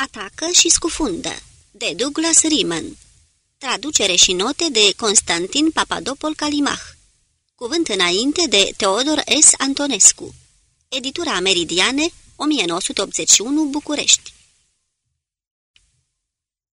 Atacă și scufundă, de Douglas Riemann. Traducere și note de Constantin Papadopol Calimah. Cuvânt înainte de Teodor S. Antonescu. Editura Meridiane, 1981, București.